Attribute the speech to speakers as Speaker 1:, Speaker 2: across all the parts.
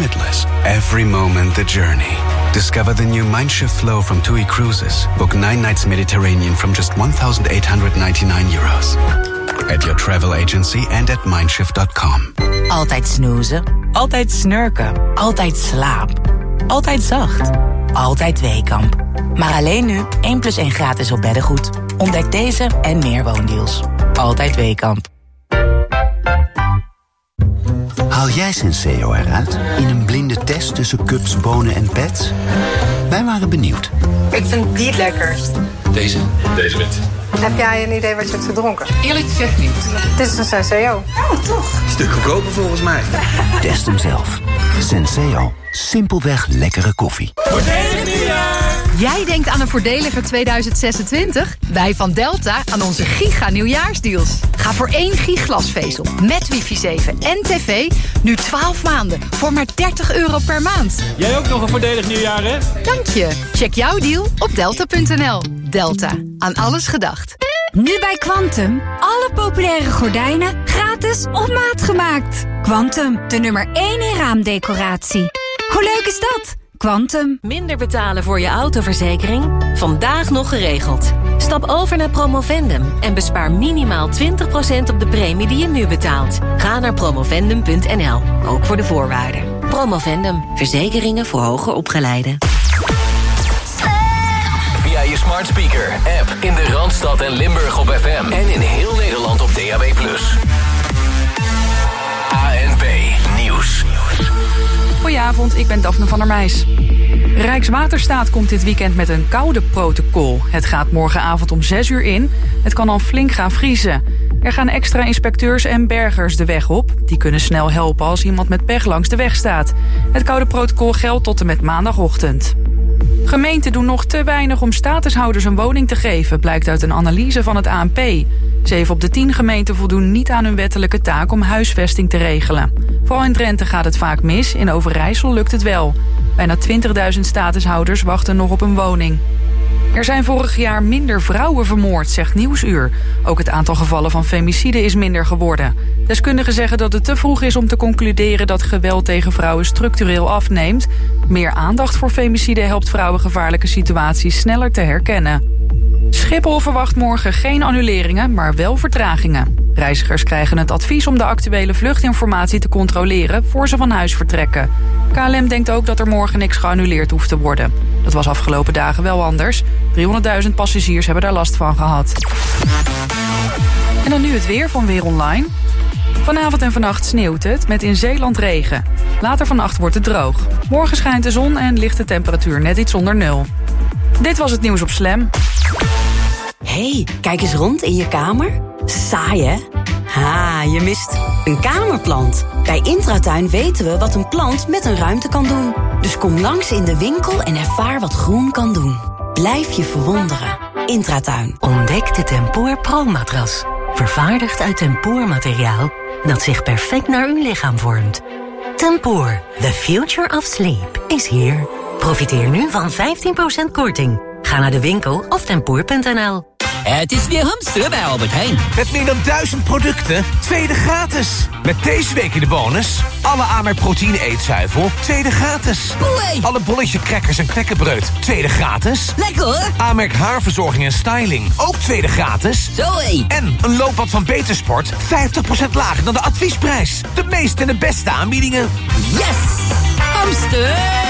Speaker 1: limitless. Every moment the journey. Discover the new Mindshift flow from TUI Cruises. Book nine nights Mediterranean from just 1,899 euros. At your travel agency and at mindshift.com.
Speaker 2: Altijd snoezen, altijd snurken, altijd slaap, altijd zacht, altijd Weekamp. Maar alleen nu 1 plus 1 gratis op beddengoed. Ontdek deze en meer woondeals. Altijd Weekamp.
Speaker 3: Haal jij Senseo eruit in een blinde test tussen cups, bonen en pets? Wij waren benieuwd.
Speaker 4: Ik vind die het lekkerst.
Speaker 5: Deze? Deze wit.
Speaker 4: Heb jij een idee wat je hebt gedronken?
Speaker 5: Eerlijk gezegd niet.
Speaker 4: Dit is een Senseo.
Speaker 6: Oh, toch?
Speaker 5: Stuk goedkoper volgens mij.
Speaker 3: Test hem zelf. Senseo. Simpelweg lekkere koffie.
Speaker 7: Voordelig nieuwjaar! Jij denkt aan een voordeliger 2026? Wij van Delta aan onze giga nieuwjaarsdeals. Ga voor één giglasvezel met wifi 7 en tv nu 12 maanden voor maar 30 euro per maand.
Speaker 8: Jij ook nog een voordelig nieuwjaar, hè?
Speaker 7: Dank je. Check jouw deal op delta.nl. Delta. Aan alles gedacht.
Speaker 9: Nu bij Quantum. Alle populaire gordijnen gratis op maat gemaakt. Quantum, de nummer 1 in raamdecoratie. Hoe leuk is dat? Quantum.
Speaker 10: Minder betalen voor je autoverzekering? Vandaag nog geregeld. Stap over naar Promovendum en bespaar minimaal 20% op de premie die je nu betaalt. Ga naar promovendum.nl, ook voor de voorwaarden. Promovendum, verzekeringen voor hoger opgeleiden.
Speaker 11: Smart speaker, app in de Randstad en Limburg op FM en in heel Nederland op DAB+. ANP Nieuws.
Speaker 12: Goedenavond, ik ben Daphne van der Meijs. Rijkswaterstaat komt dit weekend met een koude protocol. Het gaat morgenavond om 6 uur in. Het kan dan flink gaan vriezen. Er gaan extra inspecteurs en bergers de weg op. Die kunnen snel helpen als iemand met pech langs de weg staat. Het koude protocol geldt tot en met maandagochtend. Gemeenten doen nog te weinig om statushouders een woning te geven... blijkt uit een analyse van het ANP. Zeven op de tien gemeenten voldoen niet aan hun wettelijke taak... om huisvesting te regelen. Vooral in Drenthe gaat het vaak mis, in Overijssel lukt het wel. Bijna 20.000 statushouders wachten nog op een woning. Er zijn vorig jaar minder vrouwen vermoord, zegt Nieuwsuur. Ook het aantal gevallen van femicide is minder geworden. Deskundigen zeggen dat het te vroeg is om te concluderen... dat geweld tegen vrouwen structureel afneemt. Meer aandacht voor femicide helpt vrouwen gevaarlijke situaties sneller te herkennen. Schiphol verwacht morgen geen annuleringen, maar wel vertragingen. Reizigers krijgen het advies om de actuele vluchtinformatie te controleren... voor ze van huis vertrekken. KLM denkt ook dat er morgen niks geannuleerd hoeft te worden. Dat was afgelopen dagen wel anders. 300.000 passagiers hebben daar last van gehad. En dan nu het weer van Weer Online. Vanavond en vannacht sneeuwt het, met in Zeeland regen. Later vannacht wordt het droog. Morgen schijnt de zon en ligt de temperatuur net iets onder nul. Dit was het nieuws op Slam.
Speaker 13: Hey, kijk eens rond in je kamer. Saai, hè? Ha, je mist een kamerplant. Bij Intratuin weten we wat een plant met een ruimte kan doen. Dus kom langs in de winkel en ervaar wat groen kan doen. Blijf je verwonderen. Intratuin.
Speaker 14: Ontdek de Tempoor Pro-matras. Vervaardigd uit tempoormateriaal dat zich perfect naar uw lichaam vormt. Tempoor, the future of sleep, is here. Profiteer nu van 15% korting. Ga naar de winkel of tempoor.nl.
Speaker 15: Het is weer hamsteren bij Albert Heijn.
Speaker 16: Met meer dan duizend producten, tweede gratis. Met deze week in de bonus... alle Amerk proteïne eetzuivel, tweede gratis. Alle bolletje crackers en knekkenbreud, tweede gratis.
Speaker 15: Lekker hoor.
Speaker 16: Amerk haarverzorging en styling, ook tweede gratis.
Speaker 15: Zoé.
Speaker 16: En een loopbad van Betersport, 50% lager dan de adviesprijs. De meeste en de beste aanbiedingen.
Speaker 15: Yes! Hamster!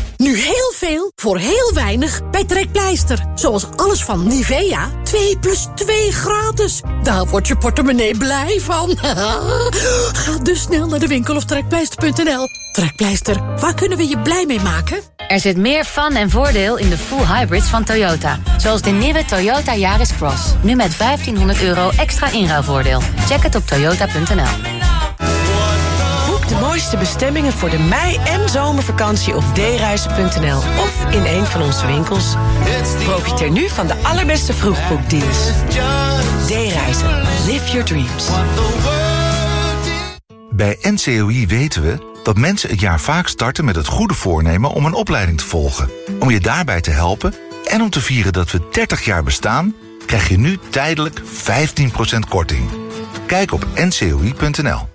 Speaker 17: Nu heel veel voor heel weinig bij Trekpleister. Zoals alles van Nivea. 2 plus 2 gratis. Daar wordt je portemonnee blij van. Ga dus snel naar de winkel of trekpleister.nl. Trekpleister, waar kunnen we je blij mee maken?
Speaker 18: Er zit meer fun en voordeel in de full hybrids van Toyota. Zoals de nieuwe Toyota Yaris Cross. Nu met 1500 euro extra inruilvoordeel. Check het op toyota.nl.
Speaker 6: Mooiste bestemmingen voor de mei- en zomervakantie op dereizen.nl of in een van onze winkels. Profiteer nu van de allerbeste vroegboekdeals. D-reizen. Live your dreams.
Speaker 19: Bij NCOI weten we dat mensen het jaar vaak starten met het goede voornemen om een opleiding te volgen. Om je daarbij te helpen en om te vieren dat we 30 jaar bestaan, krijg je nu tijdelijk 15% korting. Kijk op ncoi.nl.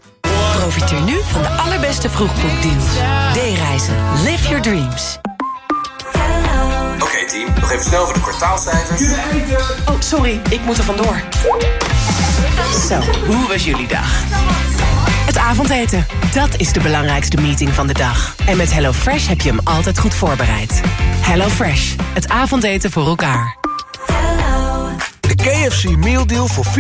Speaker 6: Profiteer nu van de allerbeste vroegboekdeals. D-reizen. Live your dreams.
Speaker 11: Oké team, nog even snel voor de kwartaalcijfers.
Speaker 6: Oh, sorry, ik moet er vandoor. Zo, hoe was jullie dag? Het avondeten, dat is de belangrijkste meeting van de dag. En met HelloFresh heb je hem altijd goed voorbereid. HelloFresh, het avondeten voor elkaar.
Speaker 16: De KFC Meal Deal voor 4,99.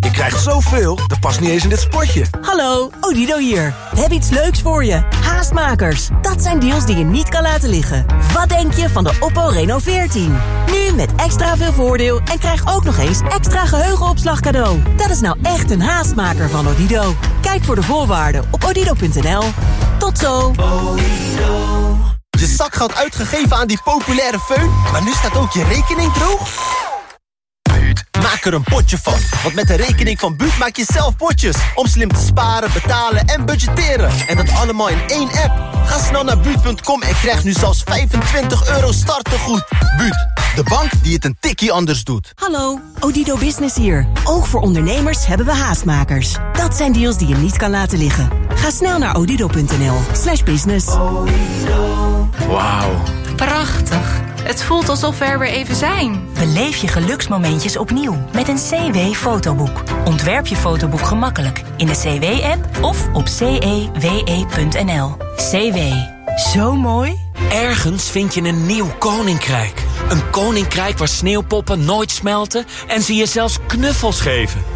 Speaker 16: Je krijgt zoveel, dat past niet eens in dit spotje.
Speaker 20: Hallo, Odido hier. We hebben iets leuks voor je. Haastmakers. Dat zijn deals die je niet kan laten liggen. Wat denk je van de Oppo Reno 14? Nu met extra veel voordeel en krijg ook nog eens extra geheugenopslag cadeau. Dat is nou echt een haastmaker van Odido. Kijk voor de voorwaarden op odido.nl. Tot zo.
Speaker 21: Je zakgeld uitgegeven aan die populaire föhn, maar nu staat ook je rekening droog? Maak er een potje van, want met de rekening van Buut maak je zelf potjes. Om slim te sparen, betalen en budgetteren. En dat allemaal in één app. Ga snel naar Buut.com en krijg nu zelfs 25 euro startegoed. Buut, de bank die het een tikkie anders doet.
Speaker 20: Hallo, Odido Business hier. Ook voor ondernemers hebben we haastmakers. Dat zijn deals die je niet kan laten liggen. Ga snel naar odido.nl slash business.
Speaker 22: Wauw. Prachtig. Het voelt alsof we er weer even zijn.
Speaker 10: Beleef je geluksmomentjes opnieuw met een CW-fotoboek. Ontwerp je fotoboek gemakkelijk in de CW-app of op cewe.nl. CW. Zo mooi.
Speaker 23: Ergens vind je een nieuw koninkrijk. Een koninkrijk waar sneeuwpoppen nooit smelten en ze je zelfs knuffels geven.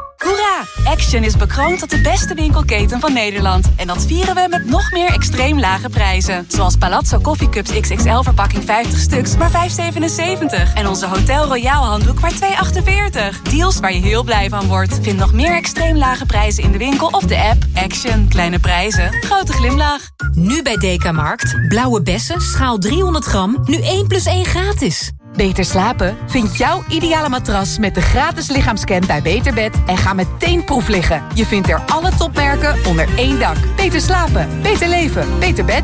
Speaker 24: Hoera! Action is bekroond tot de beste winkelketen van Nederland. En dat vieren we met nog meer extreem lage prijzen. Zoals Palazzo Coffee Cups XXL verpakking 50 stuks, maar 5,77. En onze Hotel Royal handdoek maar 2,48. Deals waar je heel blij van wordt. Vind nog meer extreem lage prijzen in de winkel of de app. Action. Kleine prijzen. Grote glimlach.
Speaker 25: Nu bij Dekamarkt. Blauwe bessen, schaal 300 gram, nu 1 plus 1 gratis.
Speaker 26: Beter slapen? Vind jouw ideale matras met de gratis lichaamscan bij Beterbed en ga meteen proef liggen. Je vindt er alle topmerken onder één dak. Beter slapen, beter leven, beter bed.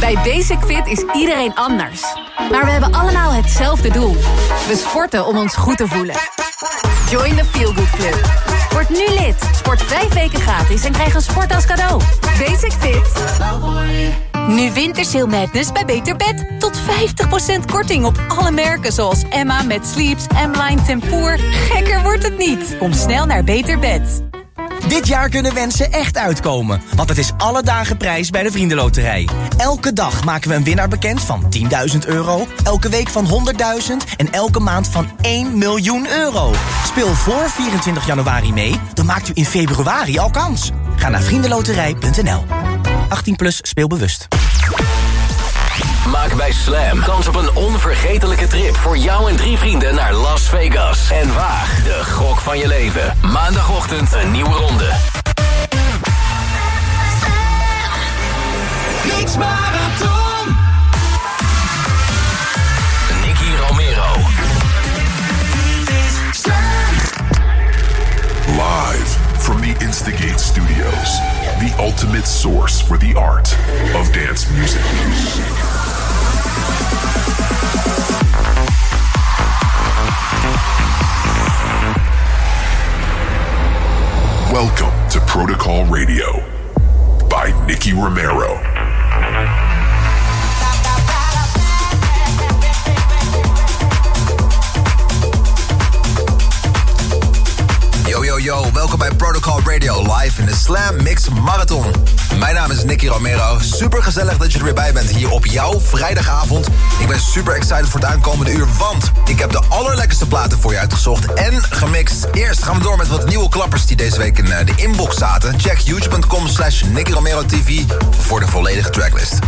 Speaker 25: Bij Basic Fit is iedereen anders. Maar we hebben allemaal hetzelfde doel. We sporten om ons goed te voelen. Join the Feel Good Club. Word nu lid. Sport vijf weken gratis en krijg een sport als cadeau. Basic Fit. Nu Wintersail Madness bij Beter Bed. Tot 50% korting op alle merken zoals Emma met Sleeps, M-Line Tempoor. Gekker wordt het niet. Kom snel naar Beter Bed.
Speaker 27: Dit jaar kunnen wensen echt uitkomen, want het is alle dagen prijs bij de Vriendenloterij. Elke dag maken we een winnaar bekend van 10.000 euro, elke week van 100.000 en elke maand van 1 miljoen euro. Speel voor 24 januari mee, dan maakt u in februari al kans. Ga naar vriendenloterij.nl. 18 plus speelbewust.
Speaker 11: Maak bij Slam kans op een onvergetelijke trip voor jou en drie vrienden naar Las Vegas. En waag de gok van je leven. Maandagochtend een nieuwe ronde.
Speaker 28: Niks Marathon.
Speaker 11: Nicky Romero.
Speaker 29: Live from the Instigate Studios, the ultimate source for the art of dance music. Welcome to to Protocol Radio by Nicky Romero.
Speaker 30: Welkom bij Protocol Radio live in de Slam Mix Marathon. Mijn naam is Nicky Romero. Super gezellig dat je er weer bij bent hier op jouw vrijdagavond. Ik ben super excited voor het aankomende uur, want ik heb de allerlekkerste platen voor je uitgezocht en gemixt. Eerst gaan we door met wat nieuwe klappers die deze week in eh, de inbox zaten. Check youtube.com slash Nicky Romero TV voor de volledige tracklist.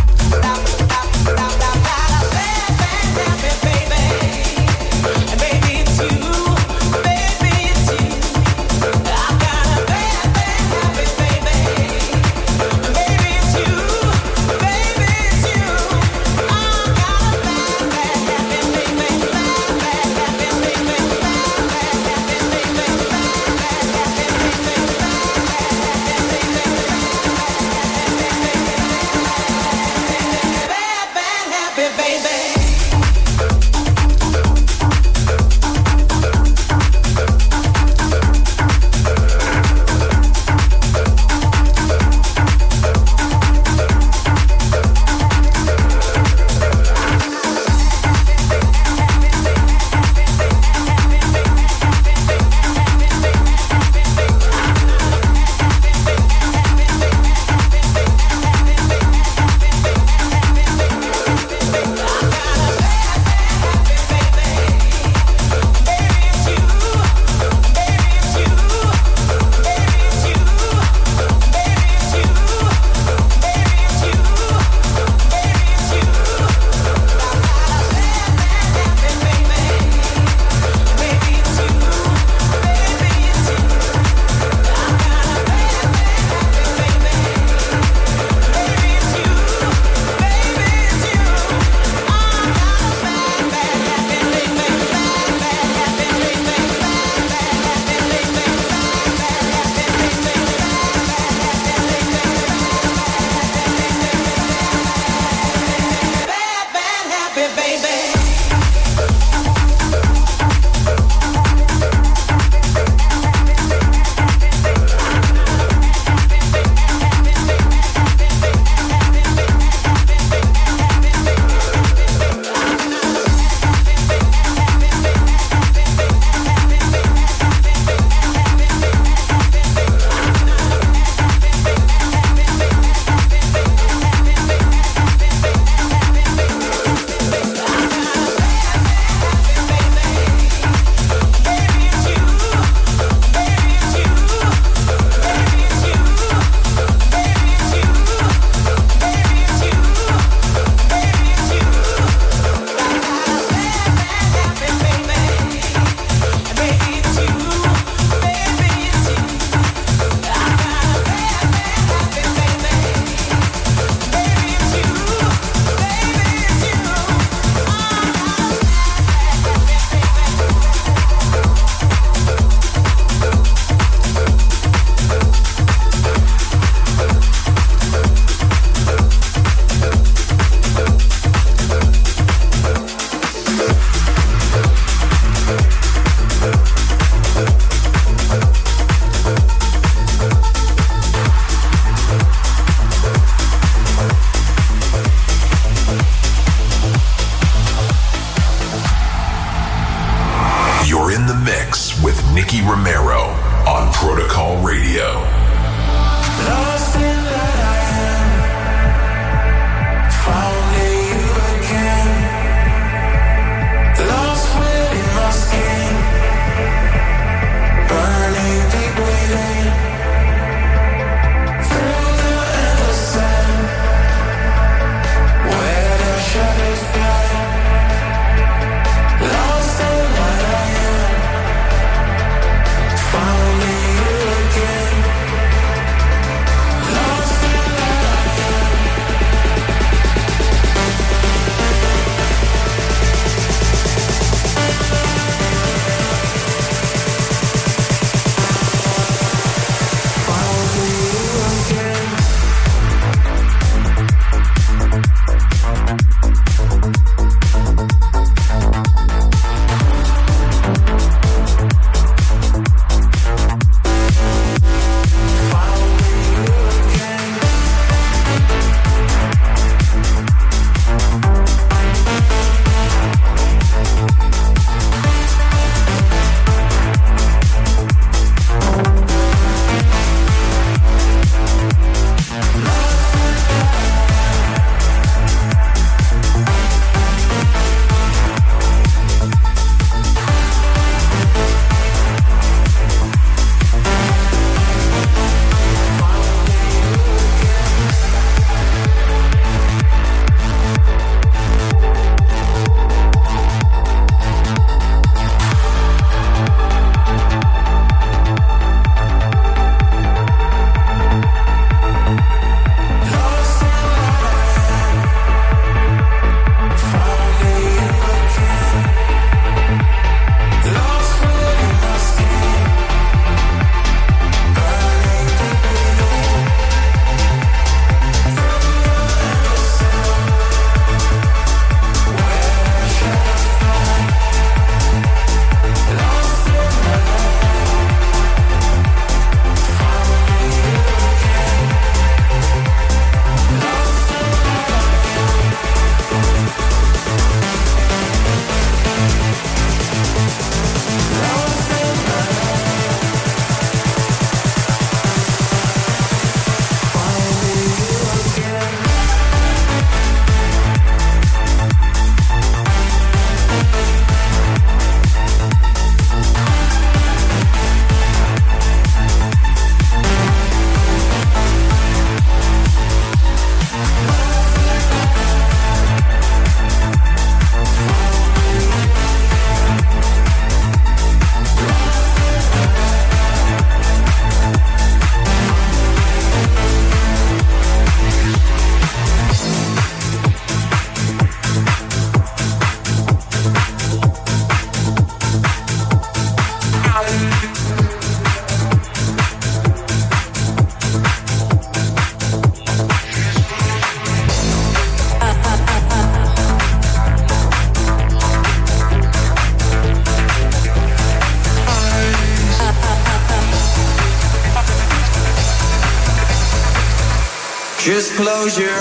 Speaker 31: closure.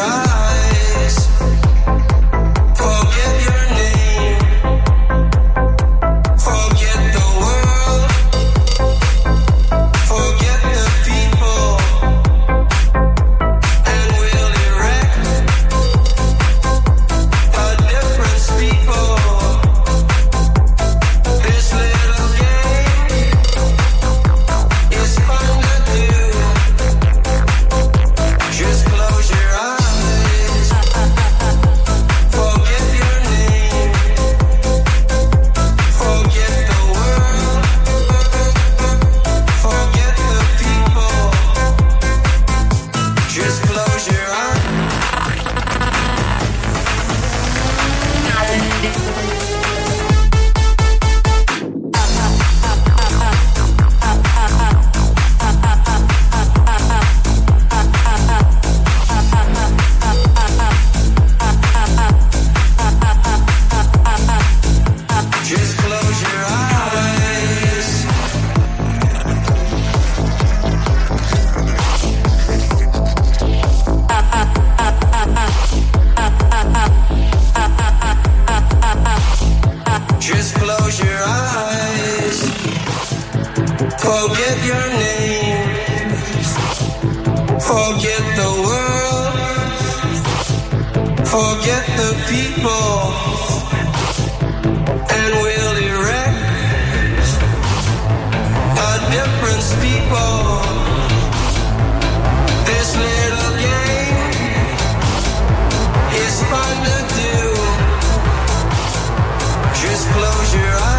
Speaker 31: forget your name, forget the world, forget the people, and we'll erect a different people. This little game is fun to do. Just close
Speaker 32: your eyes.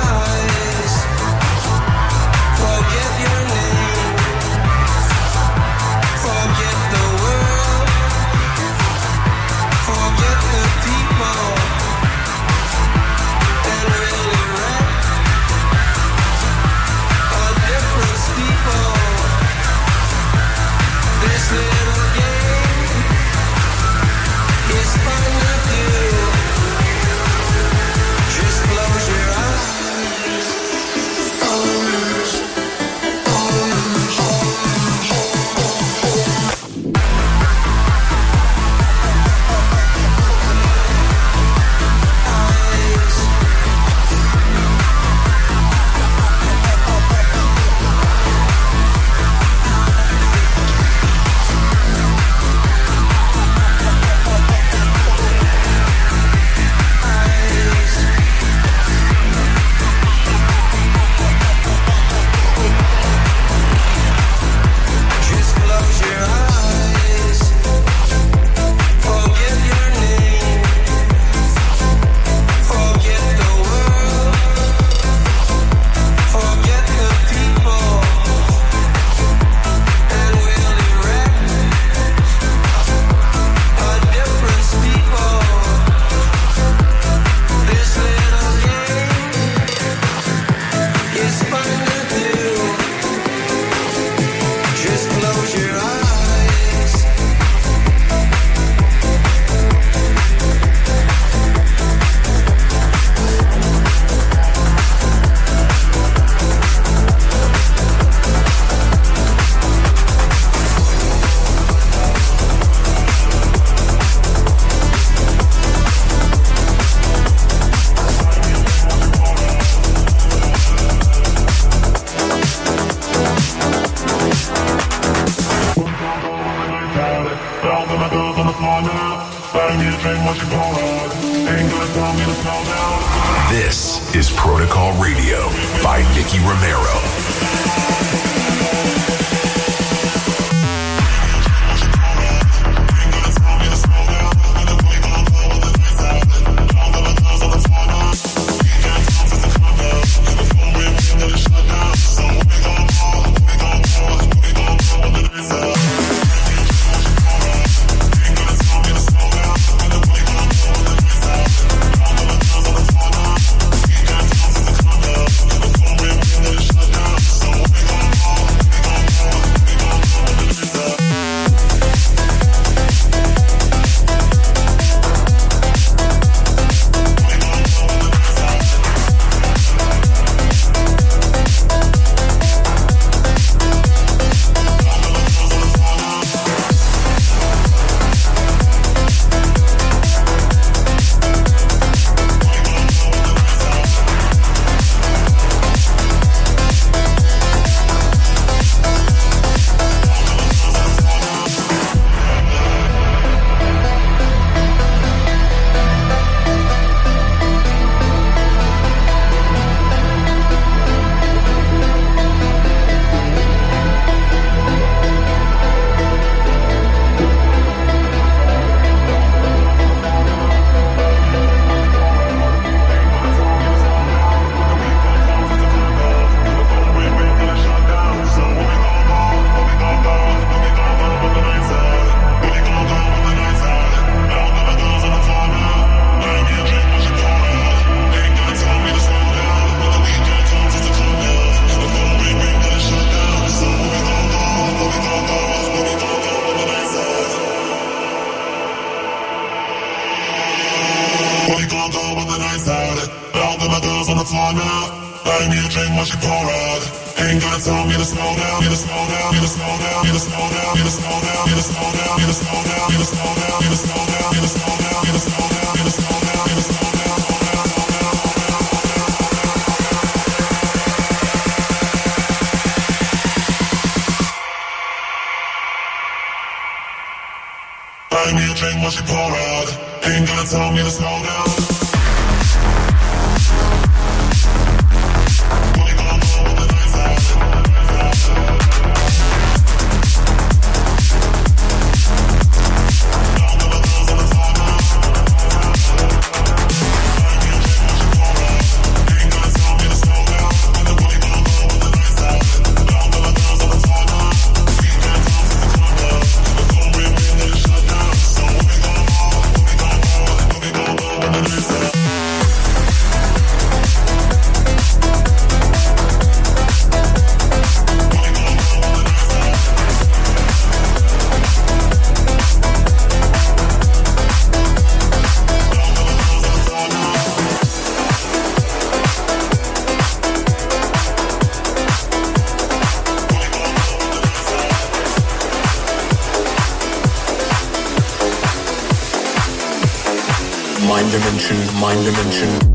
Speaker 33: mind dimension.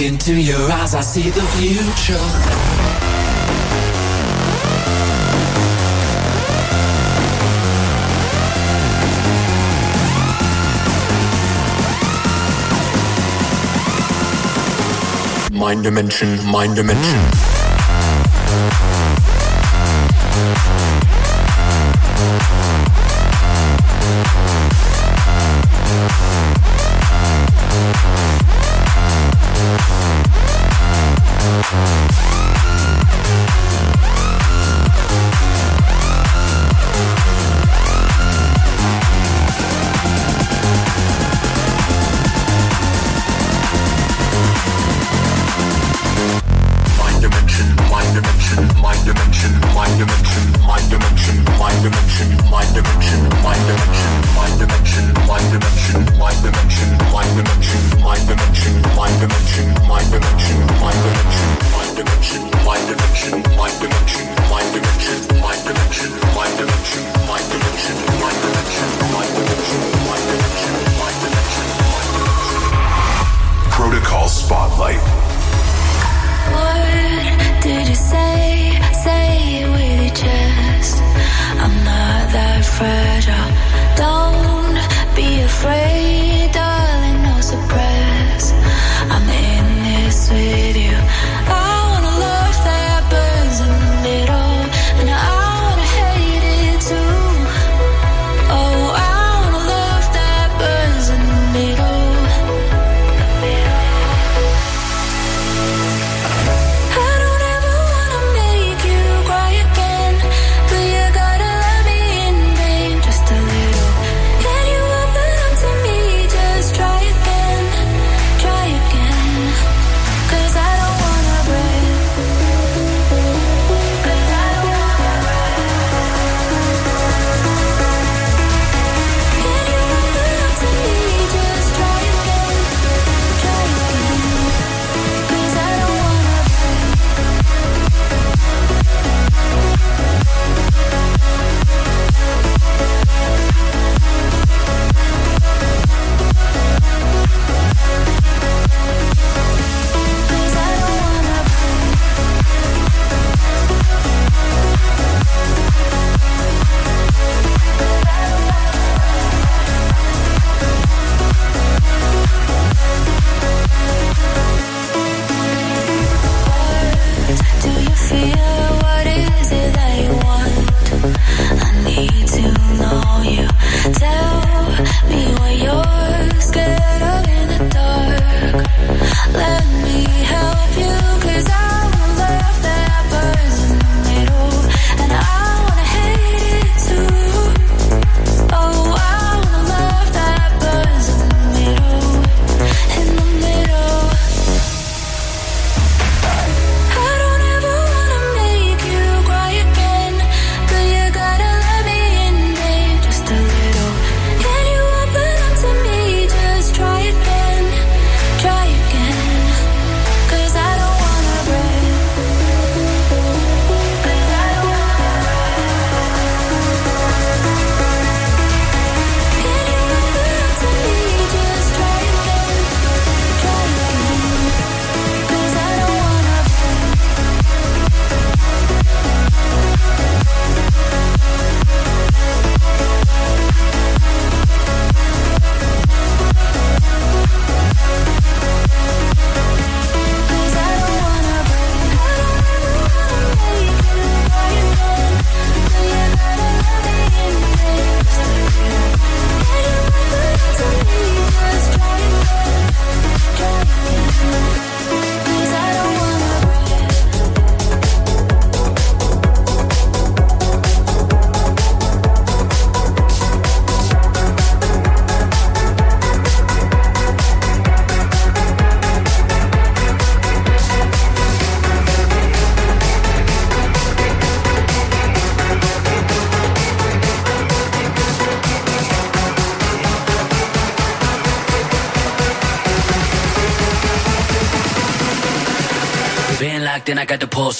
Speaker 32: Into your eyes, I see the future.
Speaker 33: Mind Dimension, Mind Dimension.
Speaker 32: Mm.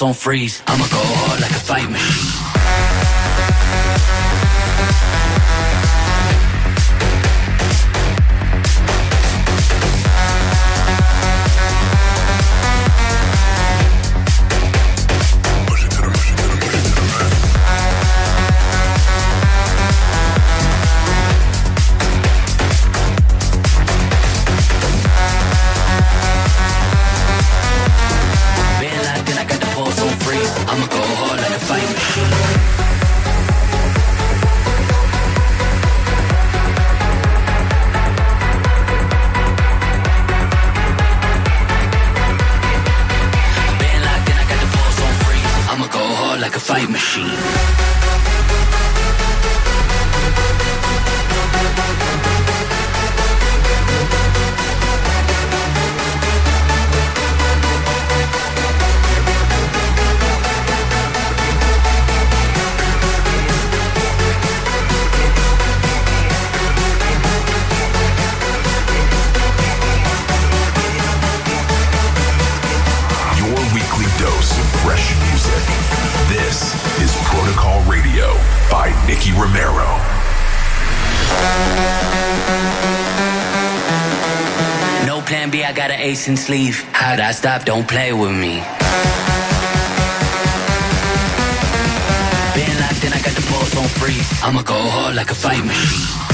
Speaker 32: On freeze. I'ma go
Speaker 29: Nicky Romero.
Speaker 32: No plan B, I
Speaker 34: got an ace in sleeve. How'd I stop? Don't play with me. Been locked in, I got the pulse on freeze. I'ma go hard like a fight machine.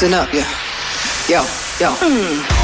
Speaker 35: Listen up, yeah. Yo, yo.
Speaker 36: And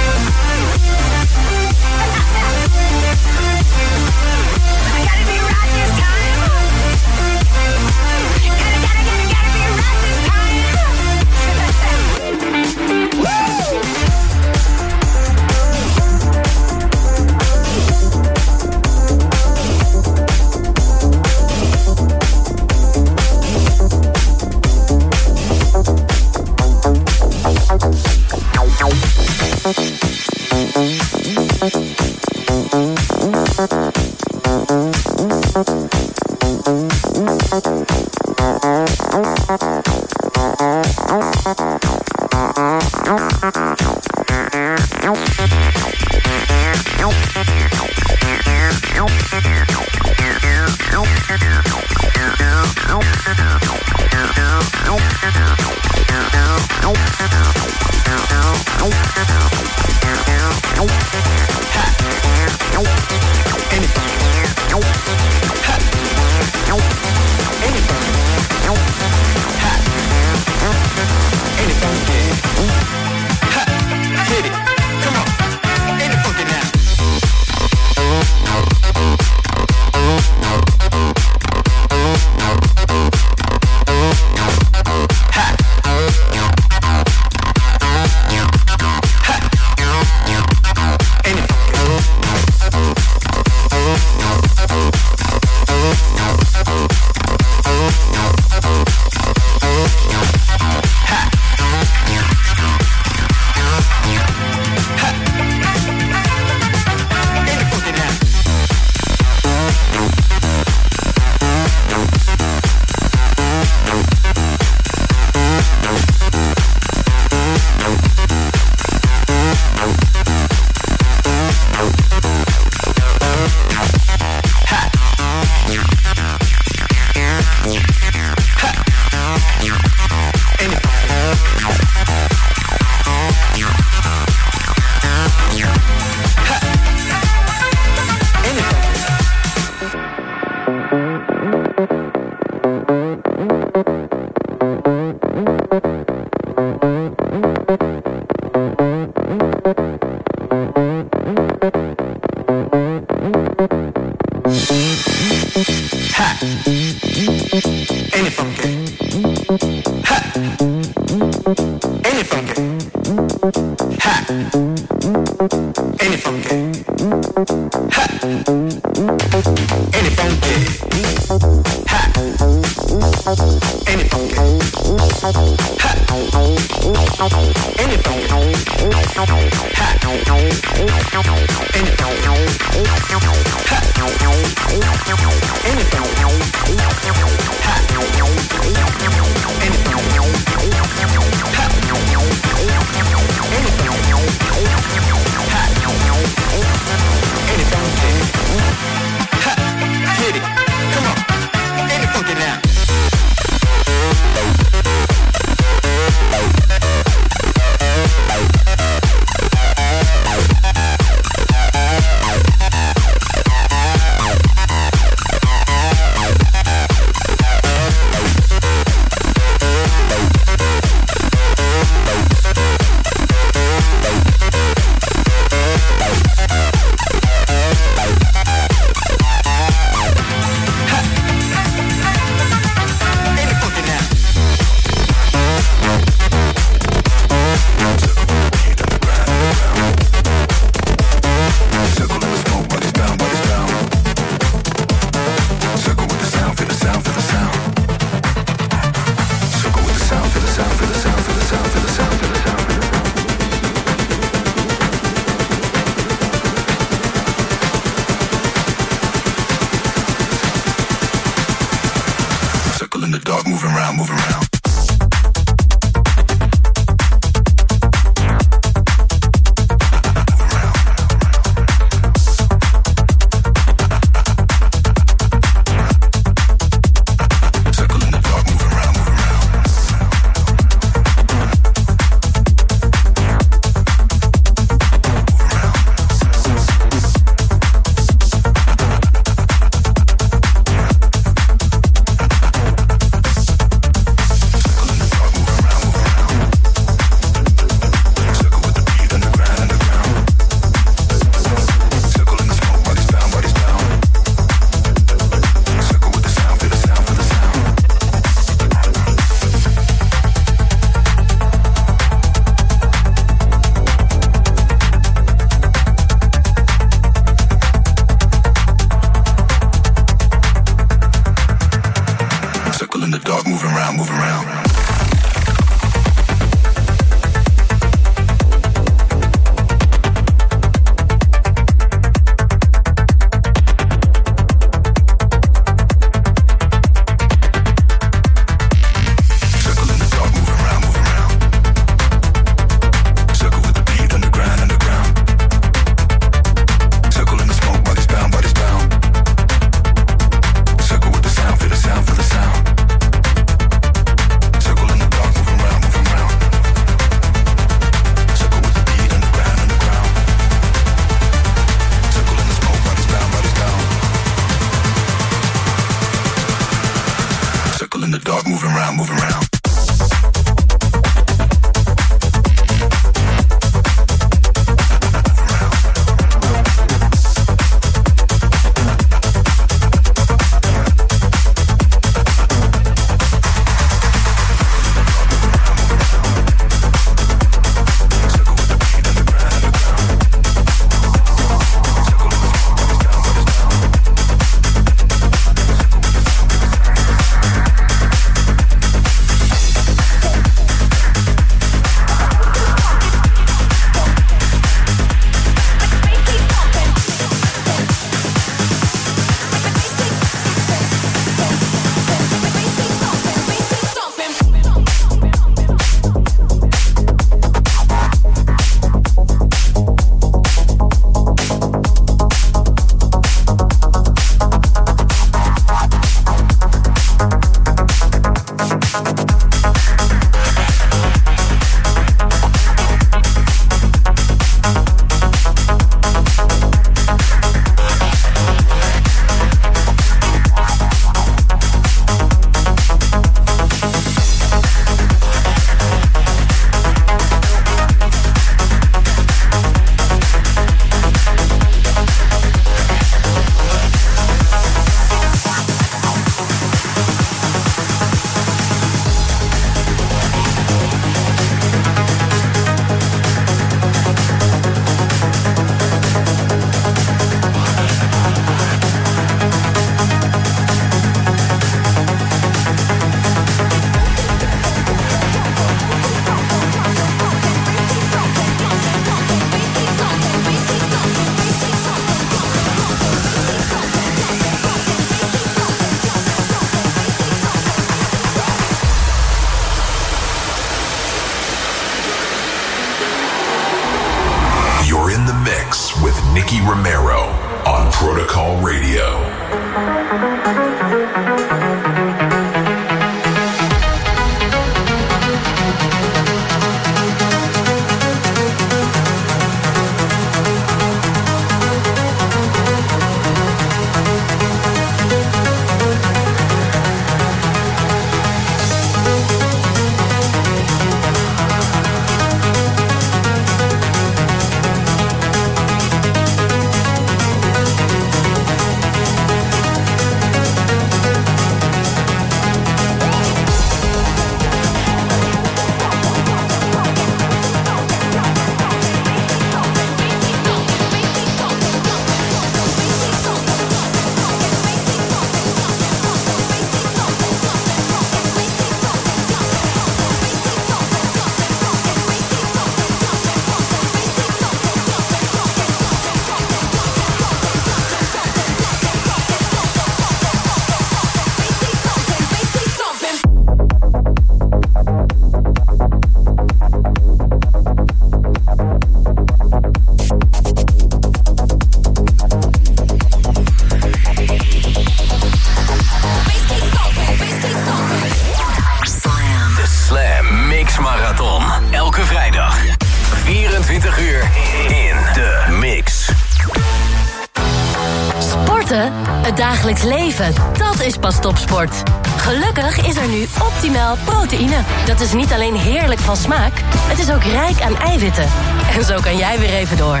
Speaker 10: proteïne. Dat is niet alleen heerlijk van smaak, het is ook rijk aan eiwitten. En zo kan jij weer even door.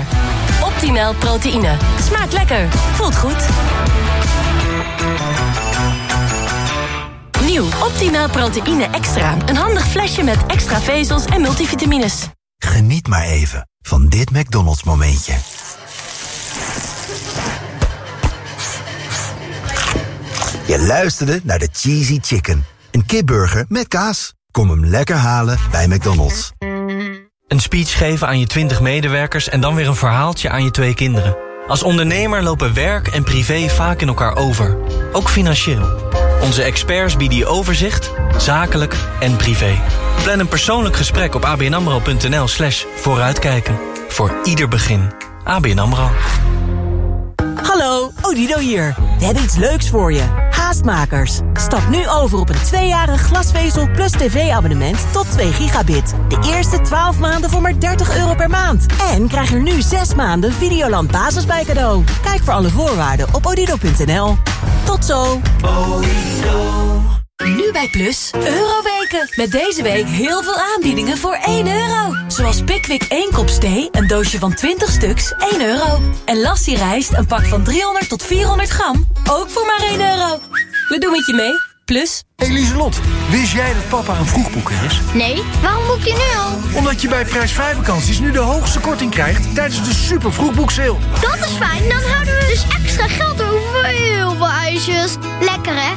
Speaker 10: Optimaal proteïne. Smaakt lekker, voelt goed. Nieuw Optimaal proteïne extra. Een handig flesje met extra vezels en multivitamines.
Speaker 3: Geniet maar even van dit McDonald's momentje. Je luisterde naar de Cheesy Chicken. Een kipburger met kaas. Kom hem lekker halen bij McDonald's.
Speaker 37: Een speech geven aan je 20 medewerkers en dan weer een verhaaltje aan je twee kinderen. Als ondernemer lopen werk en privé vaak in elkaar over. Ook financieel. Onze experts bieden je overzicht, zakelijk en privé. Plan een persoonlijk gesprek op abnamro.nl slash vooruitkijken. Voor ieder begin. ABN AMRO.
Speaker 20: Hallo, Odido hier. We hebben iets leuks voor je. Stap nu over op een tweejarig glasvezel plus tv-abonnement tot 2 gigabit. De eerste 12 maanden voor maar 30 euro per maand. En krijg er nu 6 maanden Videoland Basis bij cadeau. Kijk voor alle voorwaarden op odido.nl. Tot zo.
Speaker 24: Nu bij Plus, Euroweken. Met deze week heel veel aanbiedingen voor 1 euro. Zoals Pickwick 1 kop thee, een doosje van 20 stuks, 1 euro. En Lassie rijst, een pak van 300 tot 400 gram, ook voor maar 1 euro. We doen het je mee, Plus.
Speaker 38: Eliselot, wist jij dat papa een vroegboeker is?
Speaker 39: Nee, waarom boek je nu al?
Speaker 38: Omdat je bij prijsvrij vakanties nu de hoogste korting krijgt tijdens de super vroegboekseil.
Speaker 39: Dat is fijn, dan houden we dus extra geld over voor heel veel ijsjes. Lekker hè?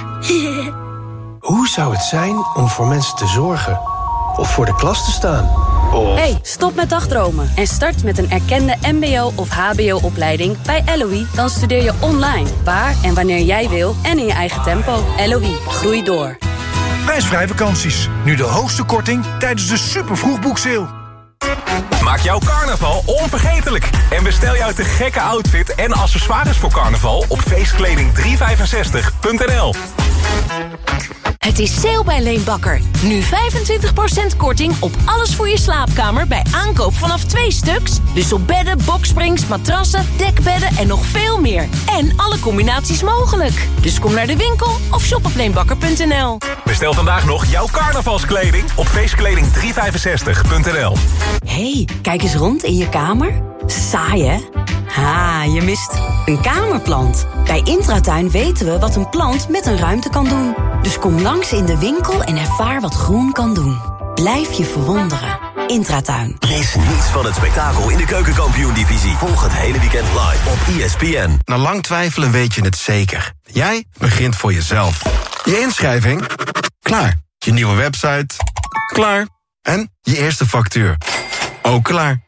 Speaker 40: Hoe zou het zijn om voor mensen te zorgen? Of voor de klas te staan? Of...
Speaker 18: Hey, stop met dagdromen en start met een erkende mbo- of hbo-opleiding bij LOE. Dan studeer je online, waar en wanneer jij wil en in je eigen tempo. LOE, groei door.
Speaker 38: Prijsvrij vakanties. Nu de hoogste korting tijdens de super vroegboekseil.
Speaker 34: Maak jouw carnaval onvergetelijk. En bestel jouw te gekke outfit en accessoires voor carnaval op feestkleding365.nl.
Speaker 36: Het is sale bij Leenbakker. Nu 25% korting op alles voor je slaapkamer bij aankoop vanaf twee stuks. Dus op bedden, boksprings, matrassen, dekbedden en nog veel meer. En alle combinaties mogelijk. Dus kom naar de winkel of shop op leenbakker.nl.
Speaker 34: Bestel vandaag nog jouw carnavalskleding op feestkleding365.nl.
Speaker 36: hey, kijk eens rond in je kamer. Saai hè? Ha, je mist een kamerplant. Bij Intratuin weten we wat een plant met een ruimte kan doen. Dus kom langs in de winkel en ervaar wat groen kan doen. Blijf je verwonderen. Intratuin.
Speaker 30: Mis niets van het spektakel in de keukenkampioen-divisie. Volg het hele weekend live op ESPN.
Speaker 41: Na lang twijfelen weet je het zeker. Jij begint voor jezelf. Je inschrijving? Klaar. Je nieuwe website? Klaar. En je eerste factuur? Ook klaar.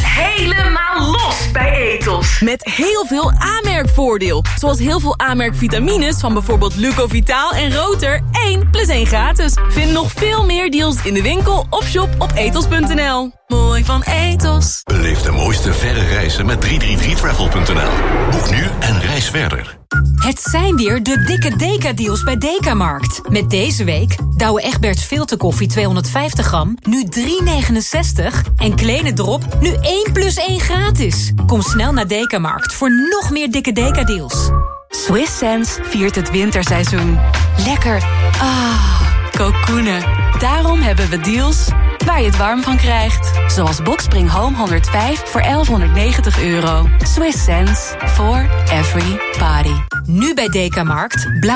Speaker 42: Helemaal los bij Etos. Met heel veel aanmerkvoordeel. Zoals heel veel aanmerkvitamines van bijvoorbeeld Lucovitaal en Roter. 1 plus 1 gratis. Vind nog veel meer deals in de winkel of shop op etos.nl. Mooi van Etos.
Speaker 43: Beleef de mooiste verre reizen met 333travel.nl. Boek nu en reis verder.
Speaker 25: Het zijn weer de dikke Deka-deals bij Dekamarkt. Met deze week Douwe Egberts filterkoffie 250 gram, nu 3,69. En Kleine Drop, nu 1 plus 1 gratis. Kom snel naar Dekamarkt voor nog meer dikke Deka-deals.
Speaker 24: Swiss Sense viert het winterseizoen. Lekker. Ah, kokoenen. Daarom hebben we deals waar je het warm van krijgt. Zoals Boxspring Home 105 voor 1190 euro. Swiss sense for every body.
Speaker 25: Nu bij Dekamarkt,